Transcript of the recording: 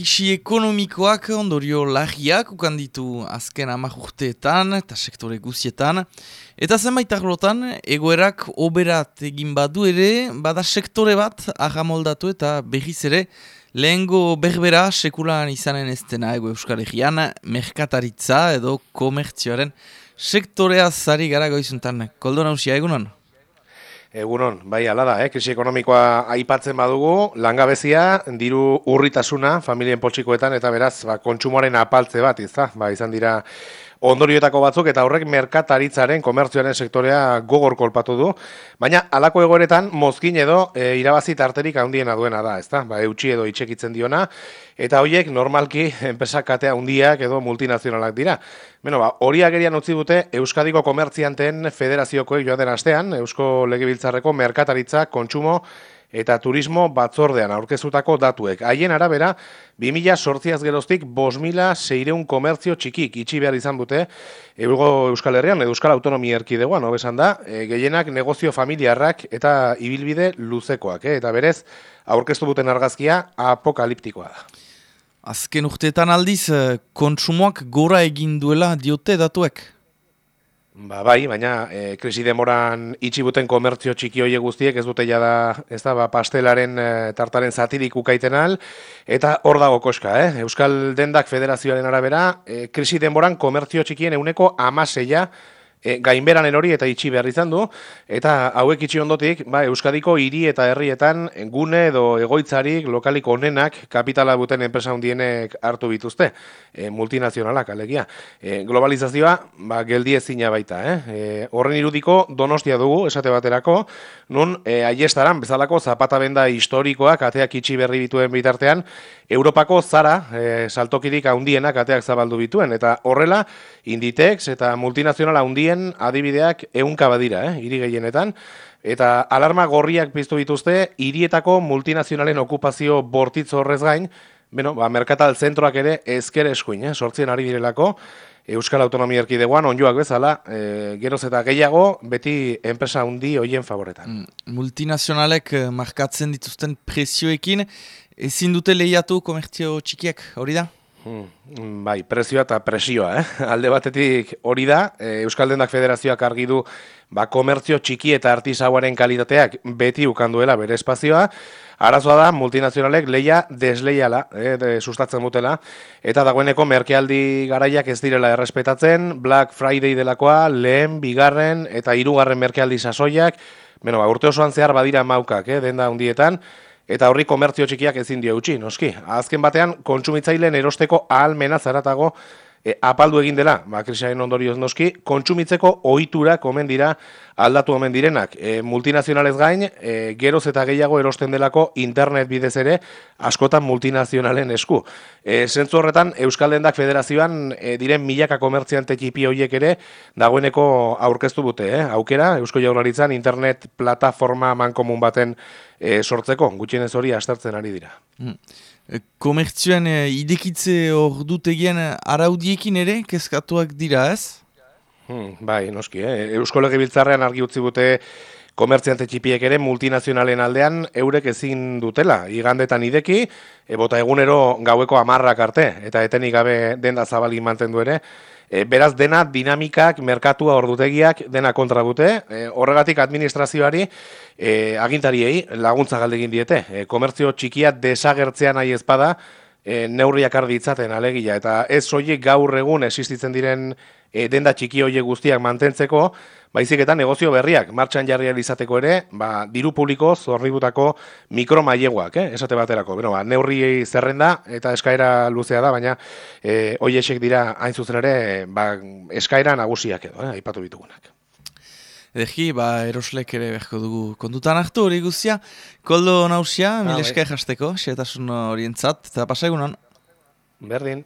krisi ekonomikoak ondorio lagiak ukanditu azken amak urteetan eta sektore guzietan. Eta zenbait arlotan, egoerak oberat egin badu ere, bada sektore bat ahamoldatu eta behiz ere, lehengo berbera sekulan izanen ez dena ego Euskal Herrian, merkataritza edo komertzioaren sektorea zari gara goizuntan. Koldo nausia, egunon? Egunon, bai, ala da, eh? krisi ekonomikoa aipatzen badugu, langabezia, diru urritasuna, familien poltsikoetan, eta beraz, ba, kontsumoaren apaltze bat, izta, ba, izan dira ondorioetako batzuk eta horrek merkataritzaren komertzioaren sektorea gogor kolpatu du, baina halako egoeretan mozkin edo e, irabazi tarterik handiena duena da, ezta? Ba, eutxi edo itxekitzen diona eta hoiek normalki enpresak katea handiak edo multinazionalak dira. Beno, ba, hori agerian utzi dute Euskadiko Komertzianten Federaziokoek joan den astean, Eusko Legebiltzarreko merkataritza, kontsumo eta turismo batzordean aurkezutako datuek. Haien arabera, 2000 sortziaz geroztik, 5.000 seireun komertzio txikik itxi behar izan dute Eugo Euskal Herrian, Euskal Autonomia erkidegoan, hobesan da, e, gehienak negozio familiarrak eta ibilbide luzekoak, e, eta berez, aurkeztu duten argazkia apokaliptikoa da. Azken urteetan aldiz, eh, kontsumoak gora egin duela diote datuek? Ba, bai, baina e, krisi demoran itxibuten komertzio txiki hoie guztiek ez dute jada, ez da, ba, pastelaren e, tartaren zatirik ukaiten al, eta hor dago koska, eh? Euskal Dendak Federazioaren arabera, e, krisi demoran komertzio txikien euneko amaseia, e, gainberan erori eta itxi behar izan du, eta hauek itxi ondotik, ba, Euskadiko hiri eta herrietan gune edo egoitzarik lokaliko onenak kapitala buten enpresa hundienek hartu bituzte, e, multinazionalak alegia. E, globalizazioa, ba, geldi ezina baita, eh? E, horren irudiko donostia dugu, esate baterako, nun e, aiestaran bezalako zapata benda historikoak ateak itxi berri bituen bitartean, Europako zara e, saltokirik handienak ateak zabaldu bituen, eta horrela, Inditex eta multinazionala handien adibideak ehunka badira, eh, hiri gehienetan eta alarma gorriak piztu dituzte hirietako multinazionalen okupazio bortitz horrez gain, beno, ba merkatal zentroak ere ezker eskuin, eh, sortzen ari direlako. Euskal Autonomia Erkidegoan onjoak bezala, e, geroz eta gehiago, beti enpresa handi hoien favoretan. Mm, multinazionalek eh, markatzen dituzten prezioekin, ezin dute lehiatu komertzio txikiak, hori da? Hmm, bai, prezioa eta presioa, eh? Alde batetik hori da, e, Euskal Dendak Federazioak argi du ba, komertzio txiki eta artisauaren kalitateak beti ukanduela bere espazioa, arazoa da multinazionalek leia desleiala, eh, de, sustatzen dutela, eta dagoeneko merkealdi garaiak ez direla errespetatzen, Black Friday delakoa, lehen, bigarren eta hirugarren merkealdi sasoiak, bueno, ba, urte osoan zehar badira maukak, eh, denda hundietan, Eta horri komertzio txikiak ezin dio utzi, noski. Azken batean, kontsumitzaileen erosteko ahalmena zaratago e, apaldu egin dela, ba, krisaren ondorioz noski, kontsumitzeko ohiturak omen dira aldatu omen direnak. E, multinazionalez gain, e, geroz eta gehiago erosten delako internet bidez ere, askotan multinazionalen esku. E, zentzu horretan, Euskal Dendak Federazioan e, diren milaka komertziante txipi horiek ere, dagoeneko aurkeztu dute, eh? aukera, Eusko Jaurlaritzan internet plataforma mankomun baten e, sortzeko, gutxienez hori astartzen ari dira. Mm. Komertzioen e, idekitze hor dutegien araudiekin ere, kezkatuak dira ez? Hmm, bai, noski, eh? Eusko Legebiltzarrean argi utzi dute komertziante txipiek ere multinazionalen aldean eurek ezin dutela. Igandetan ideki, ebota egunero gaueko amarrak arte, eta etenik gabe denda zabali mantendu ere, e, beraz dena dinamikak, merkatua ordutegiak dena kontra dute, e, horregatik administrazioari e, agintariei laguntza galdegin diete. E, komertzio txikia desagertzean nahi ezpada, e, neurriak arditzaten alegia, eta ez soilik gaur egun existitzen diren e, denda txiki hoiek guztiak mantentzeko, baizik eta negozio berriak martxan jarri izateko ere, ba, diru publiko zorributako mikromaileguak, eh, esate baterako. Beno, ba, neurri zerrenda eta eskaera luzea da, baina e, hoiesek dira hain zuzen ere ba, eskaera nagusiak edo, eh, aipatu bitugunak. Egi, ba, eroslek ere behko dugu kondutan hartu hori guztia. Koldo nausia, ah, mil esker jasteko, xeetasun orientzat, eta pasagunan. Berdin.